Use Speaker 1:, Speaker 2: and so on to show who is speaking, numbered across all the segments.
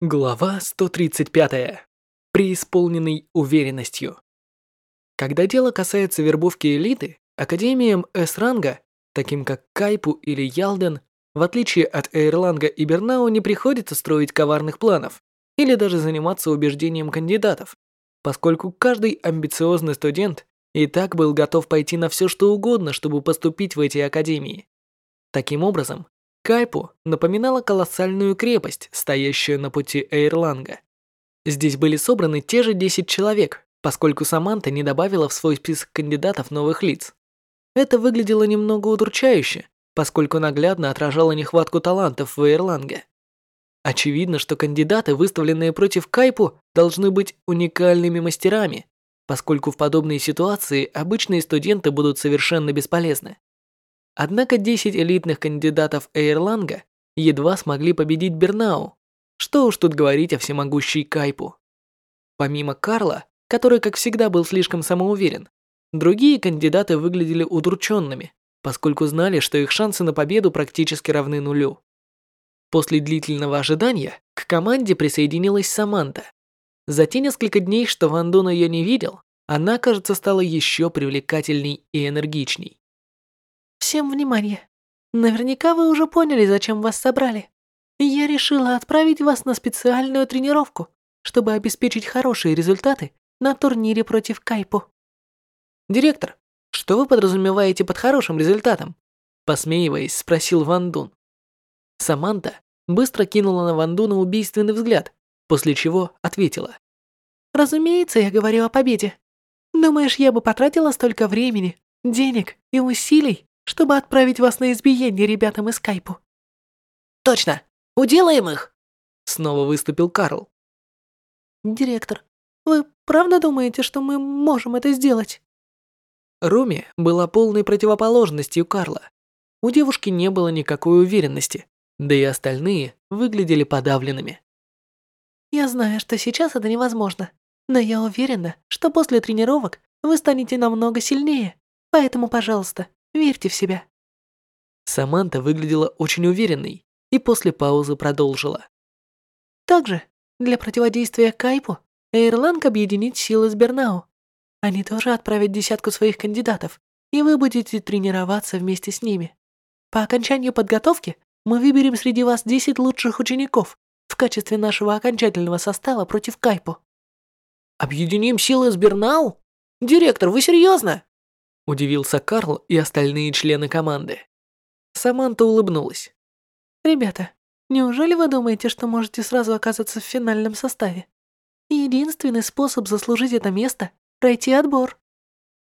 Speaker 1: Глава 135. Преисполненный уверенностью. Когда дело касается вербовки элиты, академиям С-ранга, таким как Кайпу или Ялден, в отличие от Эйрланга и Бернау, не приходится строить коварных планов или даже заниматься убеждением кандидатов, поскольку каждый амбициозный студент и так был готов пойти на все что угодно, чтобы поступить в эти академии. Таким образом, Кайпу напоминала колоссальную крепость, стоящую на пути Эйрланга. Здесь были собраны те же 10 человек, поскольку Саманта не добавила в свой список кандидатов новых лиц. Это выглядело немного удручающе, поскольку наглядно отражало нехватку талантов в Эйрланге. Очевидно, что кандидаты, выставленные против Кайпу, должны быть уникальными мастерами, поскольку в подобной ситуации обычные студенты будут совершенно бесполезны. Однако 10 элитных кандидатов Эйрланга едва смогли победить Бернау. Что уж тут говорить о всемогущей Кайпу. Помимо Карла, который, как всегда, был слишком самоуверен, другие кандидаты выглядели удрученными, поскольку знали, что их шансы на победу практически равны нулю. После длительного ожидания к команде присоединилась Саманта. За те несколько дней, что Ван Дун ее не видел, она, кажется, стала еще привлекательней и энергичней.
Speaker 2: Всем внимание. Наверняка вы уже поняли, зачем вас собрали. Я решила отправить вас на специальную тренировку, чтобы обеспечить хорошие результаты на турнире против Кайпу.
Speaker 1: Директор, что вы подразумеваете под хорошим результатом? Посмеиваясь, спросил Ван Дун. Саманта быстро кинула на Ван Дуна убийственный взгляд, после чего ответила.
Speaker 2: Разумеется, я говорю о победе. Думаешь, я бы потратила столько времени, денег и усилий чтобы отправить вас на избиение ребятам из Скайпу.
Speaker 3: Точно! Уделаем их!»
Speaker 1: Снова выступил Карл.
Speaker 2: «Директор, вы правда думаете, что мы можем это сделать?»
Speaker 1: Руми была полной противоположностью Карла. У девушки не было никакой уверенности, да и остальные выглядели подавленными.
Speaker 2: «Я знаю, что сейчас это невозможно, но я уверена, что после тренировок вы станете намного сильнее, поэтому, пожалуйста, Верьте в себя».
Speaker 1: Саманта выглядела очень уверенной и после паузы продолжила.
Speaker 2: Также для противодействия Кайпу Эйрланг объединит силы с Бернау. Они тоже отправят десятку своих кандидатов, и вы будете тренироваться вместе с ними. По окончанию подготовки мы выберем среди вас 10 лучших учеников в качестве нашего окончательного состава против Кайпу.
Speaker 3: Объединим силы с Бернау? Директор, вы серьезно?
Speaker 1: Удивился Карл и остальные члены команды. Саманта улыбнулась.
Speaker 2: «Ребята, неужели вы думаете, что можете сразу оказаться в финальном составе? Единственный способ заслужить это место – пройти отбор.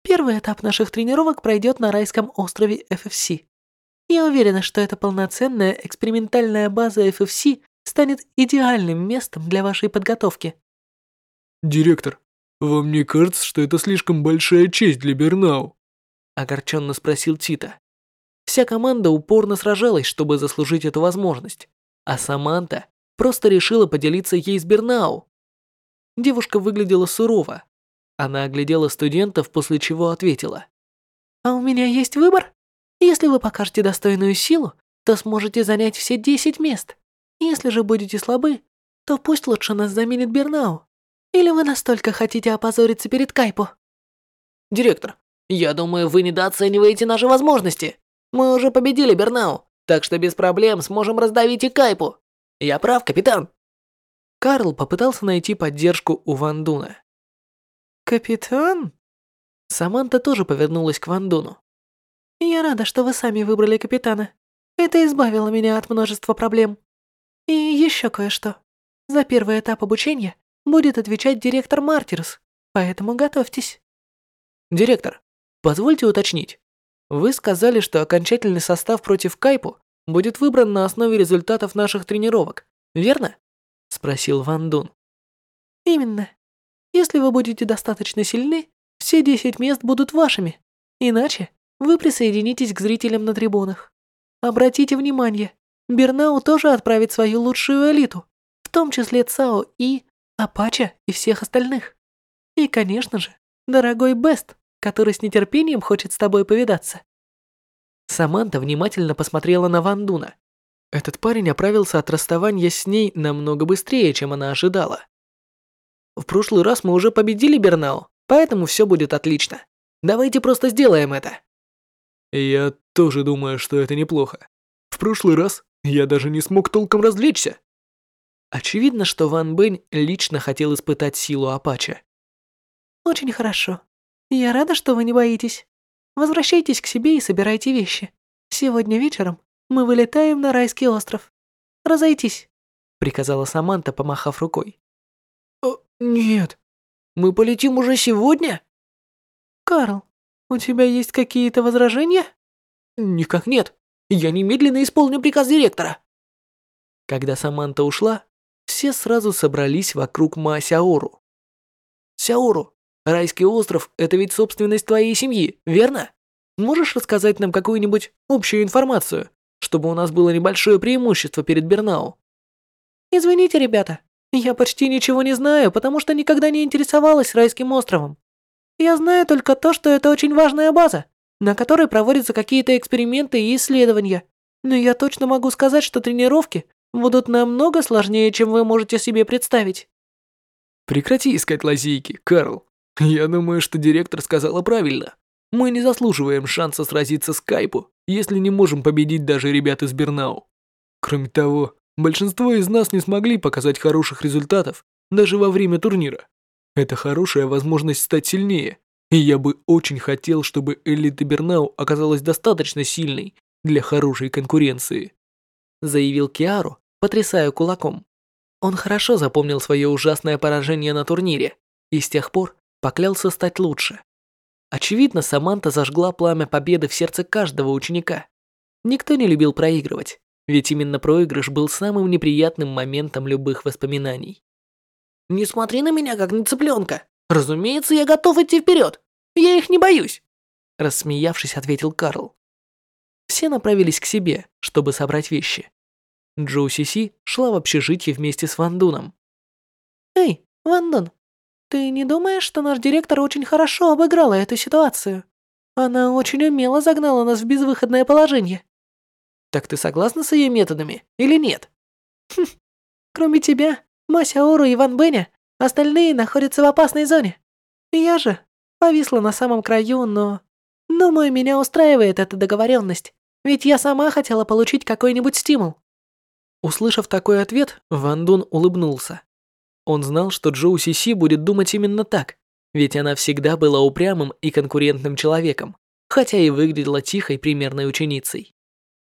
Speaker 2: Первый этап наших тренировок пройдет на райском острове FFC. Я уверена, что эта полноценная экспериментальная база FFC станет идеальным местом для вашей подготовки.
Speaker 4: Директор, вам не кажется, что это слишком большая честь для Бернау?
Speaker 1: Огорченно спросил Тита. Вся команда упорно сражалась, чтобы заслужить эту возможность, а Саманта просто решила поделиться ей с Бернау. Девушка выглядела сурово. Она оглядела студентов, после чего ответила.
Speaker 2: «А у меня есть выбор. Если вы покажете достойную силу, то сможете занять все 10 мест. Если же будете слабы, то пусть лучше нас заменит Бернау. Или вы настолько хотите опозориться перед Кайпу?»
Speaker 3: «Директор, я думаю, вы недооцениваете наши возможности. Мы уже победили Бернау, так что без проблем сможем раздавить и Кайпу. Я прав, капитан?»
Speaker 1: Карл попытался найти поддержку у Вандуна.
Speaker 2: «Капитан?»
Speaker 1: Саманта тоже повернулась к Вандуну.
Speaker 2: «Я рада, что вы сами выбрали капитана. Это избавило меня от множества проблем. И еще кое-что. За первый этап обучения будет отвечать директор Мартирс, поэтому готовьтесь».
Speaker 1: «Директор, Позвольте уточнить. Вы сказали, что окончательный состав против Кайпу будет выбран на основе результатов наших тренировок, верно? Спросил Ван Дун.
Speaker 2: Именно. Если вы будете достаточно сильны, все 10 мест будут вашими. Иначе вы присоединитесь к зрителям на трибунах. Обратите внимание, Бернау тоже отправит свою лучшую элиту, в том числе Цао И, Апача и всех остальных. И, конечно же, дорогой Бест который с нетерпением хочет с тобой повидаться».
Speaker 1: Саманта внимательно посмотрела на Ван Дуна. Этот парень оправился от расставания с ней намного быстрее, чем она ожидала. В прошлый раз мы уже победили Бернау, поэтому все будет отлично. Давайте просто сделаем это.
Speaker 4: Я тоже думаю, что это неплохо. В прошлый раз я даже не смог толком развлечься.
Speaker 1: Очевидно, что Ван Бэнь лично хотел испытать силу Апача.
Speaker 2: Очень хорошо. Я рада, что вы не боитесь. Возвращайтесь к себе и собирайте вещи. Сегодня вечером мы вылетаем на райский остров. Разойтись,
Speaker 1: приказала Саманта, помахав рукой.
Speaker 3: О, нет. Мы полетим уже сегодня?
Speaker 2: Карл, у тебя есть какие-то возражения?
Speaker 3: Никак нет. Я немедленно исполню приказ директора.
Speaker 1: Когда Саманта ушла, все сразу собрались вокруг Ма Сяору.
Speaker 3: Сяору, райский остров – это ведь собственность твоей семьи, верно? Можешь рассказать нам какую-нибудь общую информацию, чтобы у нас было небольшое преимущество перед Бернау?
Speaker 2: Извините, ребята, я почти ничего не знаю, потому что никогда не интересовалась райским островом. Я знаю только то, что это очень важная база, на которой проводятся какие-то эксперименты и исследования. Но я точно могу сказать, что тренировки будут намного сложнее, чем вы можете себе представить.
Speaker 4: Прекрати искать лазейки, Карл. Я думаю, что директор сказала правильно. Мы не заслуживаем шанса сразиться с Кайпу, если не можем победить даже ребят из Бернау. Кроме того, большинство из нас не смогли показать хороших результатов даже во время турнира. Это хорошая возможность стать сильнее, и я бы очень хотел, чтобы элита Бернау оказалась достаточно сильной для хорошей конкуренции»,
Speaker 1: заявил Киару, потрясая кулаком. Он хорошо запомнил свое ужасное поражение на турнире и с тех пор поклялся стать лучше. Очевидно, Саманта зажгла пламя победы в сердце каждого ученика. Никто не любил проигрывать, ведь именно проигрыш был самым неприятным моментом любых воспоминаний.
Speaker 3: «Не смотри на меня, как на цыпленка. Разумеется, я готов идти вперед. Я их не боюсь!»
Speaker 1: Рассмеявшись, ответил Карл. Все направились к себе, чтобы собрать вещи. Джоу Сиси шла в общежитие вместе с Ван Дуном.
Speaker 2: «Эй, Ван Дун, ты не думаешь, что наш директор очень хорошо обыграла эту ситуацию? Она очень умело загнала нас в безвыходное положение».
Speaker 3: «Так ты согласна с ее методами или нет?»
Speaker 2: хм, «Кроме тебя, Масяору и Ван Бэня, остальные находятся в опасной зоне. Я же повисла на самом краю, но... Думаю, меня устраивает эта договоренность, ведь я сама хотела получить какой-нибудь стимул.
Speaker 1: Услышав такой ответ, Ван Дун улыбнулся. Он знал, что Джоу Си будет думать именно так, ведь она всегда была упрямым и конкурентным человеком, хотя и выглядела тихой примерной ученицей.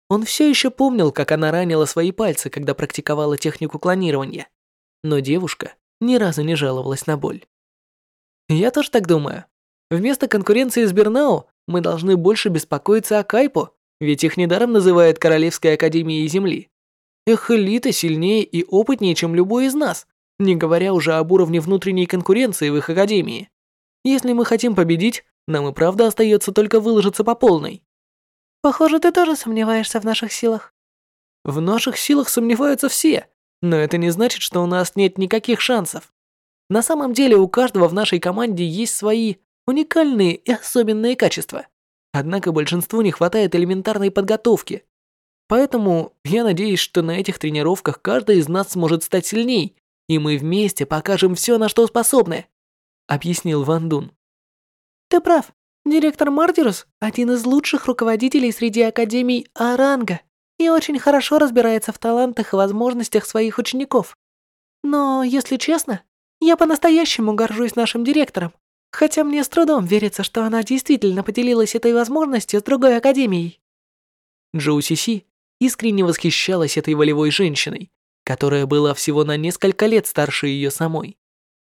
Speaker 1: Он все еще помнил, как она ранила свои пальцы, когда практиковала технику клонирования, но девушка ни разу не жаловалась на боль. Я тоже так думаю. Вместо конкуренции с Бернау мы должны больше беспокоиться о Кайпо, ведь их недаром называют Королевской Академией Земли. Их элита сильнее и опытнее, чем любой из нас, не говоря уже об уровне внутренней конкуренции в их академии. Если мы хотим победить, нам и правда остается только выложиться по полной.
Speaker 2: Похоже, ты тоже сомневаешься в наших силах.
Speaker 1: В наших силах сомневаются все, но это не значит, что у нас нет никаких шансов. На самом деле у каждого в нашей команде есть свои уникальные и особенные качества. Однако большинству не хватает элементарной подготовки, Поэтому я надеюсь, что на этих тренировках каждый из нас сможет стать сильней, и мы вместе покажем все, на что способны», — объяснил Ван Дун.
Speaker 2: «Ты прав. Директор Мартирус – один из лучших руководителей среди академий Аранга и очень хорошо разбирается в талантах и возможностях своих учеников. Но, если честно, я по-настоящему горжусь нашим директором, хотя мне с трудом верится, что она действительно поделилась этой возможностью с другой академией».
Speaker 1: Джоу Сиси искренне восхищалась этой волевой женщиной, которая была всего на несколько лет старше ее самой.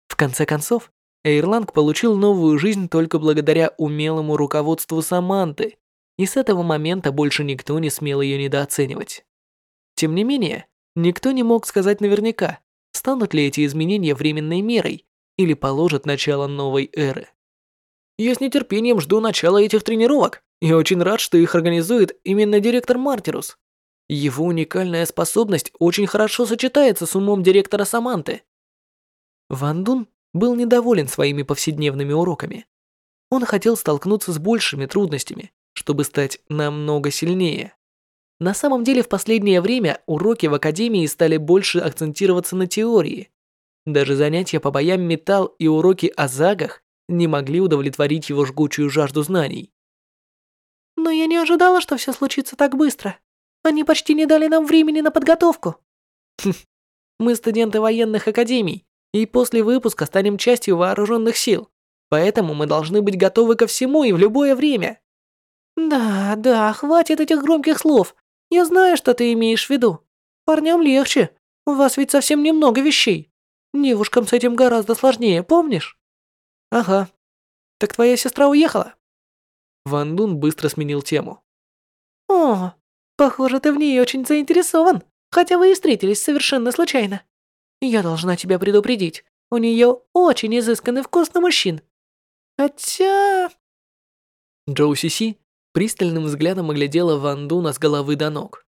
Speaker 1: В конце концов, Эйрланг получил новую жизнь только благодаря умелому руководству Саманты, и с этого момента больше никто не смел ее недооценивать. Тем не менее, никто не мог сказать наверняка, станут ли эти изменения временной мерой или положат начало новой эры.
Speaker 3: Я с нетерпением жду начала этих тренировок и очень рад, что их организует именно директор Мартирус. Его уникальная способность очень хорошо сочетается с умом директора Саманты.
Speaker 1: Ван Дун был недоволен своими повседневными уроками. Он хотел столкнуться с большими трудностями, чтобы стать намного сильнее. На самом деле в последнее время уроки в академии стали больше акцентироваться на теории. Даже занятия по боям металл и уроки о загах не могли удовлетворить его жгучую жажду знаний.
Speaker 2: Но я не ожидала, что все случится так быстро. Они почти не дали нам времени на подготовку.
Speaker 1: Хм, мы студенты военных академий, и после выпуска станем частью вооруженных сил. Поэтому мы должны быть готовы ко всему и в любое время.
Speaker 2: Да, да, хватит этих громких слов. Я знаю, что ты имеешь в виду. Парням легче. У вас ведь совсем немного вещей. Девушкам с этим гораздо сложнее, помнишь?
Speaker 1: Ага. Так твоя сестра уехала? Ван Дун быстро сменил тему.
Speaker 2: О, похоже, ты в ней очень заинтересован, хотя вы и встретились совершенно случайно. Я должна тебя предупредить, у нее очень изысканный вкус на мужчин. Хотя...
Speaker 1: Джоу Си пристальным взглядом оглядела Ван Дуна с головы до ног.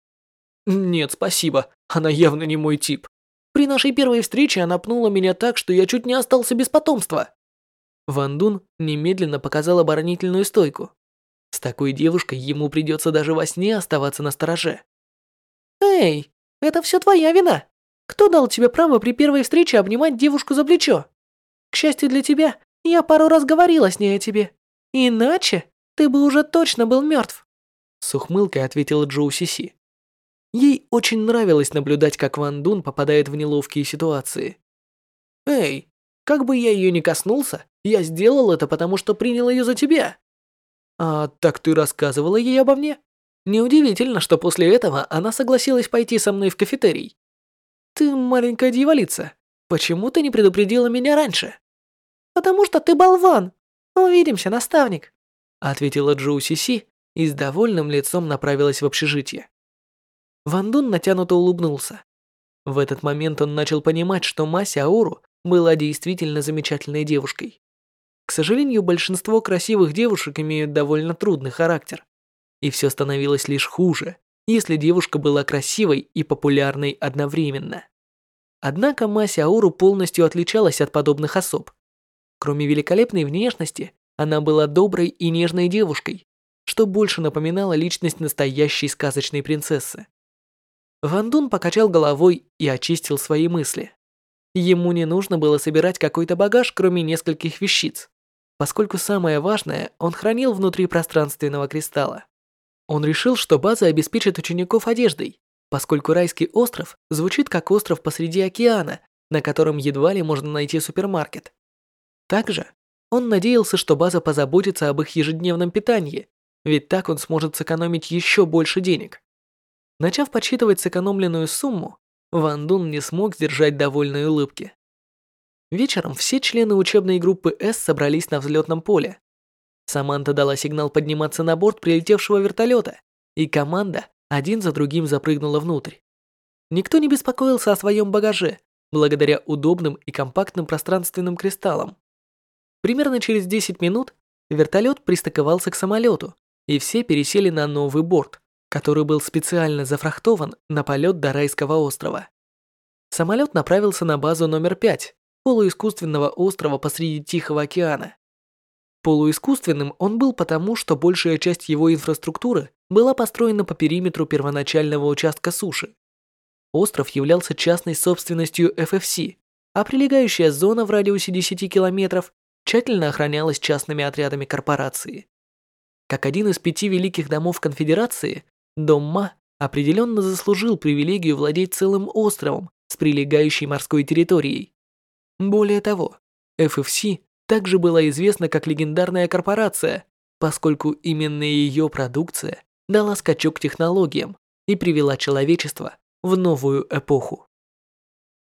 Speaker 1: «Нет, спасибо, она явно не мой тип. При нашей первой встрече она пнула меня так, что я чуть не остался без потомства». Ван Дун немедленно показал оборонительную стойку. С такой девушкой ему придется даже во сне оставаться на стороже.
Speaker 2: «Эй, это все твоя вина. Кто дал тебе право при первой встрече обнимать девушку за плечо? К счастью для тебя, я пару раз говорила с ней о тебе. Иначе ты бы уже точно был мертв.
Speaker 1: С ухмылкой ответила Джоу Сиси. Ей очень нравилось наблюдать, как Ван Дун попадает в неловкие ситуации. «Эй, как бы я ее не коснулся, я сделал это, потому что принял ее за тебя». «А так ты рассказывала ей обо мне?» Неудивительно, что после этого она согласилась пойти со мной в кафетерий. «Ты маленькая дьяволица, почему ты не предупредила меня раньше?»
Speaker 2: «Потому что ты болван. Увидимся, наставник»
Speaker 1: ответила Джоу Сиси и с довольным лицом направилась в общежитие. Ван Дун натянуто улыбнулся. В этот момент он начал понимать, что Мася Ауру была действительно замечательной девушкой. К сожалению, большинство красивых девушек имеют довольно трудный характер. И все становилось лишь хуже, если девушка была красивой и популярной одновременно. Однако Мася Ауру полностью отличалась от подобных особ. Кроме великолепной внешности, она была доброй и нежной девушкой, что больше напоминало личность настоящей сказочной принцессы. Ван Дун покачал головой и очистил свои мысли. Ему не нужно было собирать какой-то багаж, кроме нескольких вещиц, поскольку самое важное он хранил внутри пространственного кристалла. Он решил, что база обеспечит учеников одеждой, поскольку райский остров звучит как остров посреди океана, на котором едва ли можно найти супермаркет. Также он надеялся, что база позаботится об их ежедневном питании, ведь так он сможет сэкономить еще больше денег. Начав подсчитывать сэкономленную сумму, Ван Дун не смог сдержать довольной улыбки. Вечером все члены учебной группы С собрались на взлетном поле. Саманта дала сигнал подниматься на борт прилетевшего вертолета, и команда один за другим запрыгнула внутрь. Никто не беспокоился о своем багаже, благодаря удобным и компактным пространственным кристаллам. Примерно через 10 минут вертолет пристыковался к самолету, и все пересели на новый борт, который был специально зафрахтован на полет до райского острова. Самолет направился на базу номер 5, полуискусственного острова посреди Тихого океана. Полуискусственным он был потому, что большая часть его инфраструктуры была построена по периметру первоначального участка суши. Остров являлся частной собственностью FFC, а прилегающая зона в радиусе 10 километров тщательно охранялась частными отрядами корпорации. Как один из пяти великих домов конфедерации, дом Ма определенно заслужил привилегию владеть целым островом с прилегающей морской территорией. Более того, FFC также была известна как легендарная корпорация, поскольку именно ее продукция дала скачок технологиям и привела человечество в новую эпоху.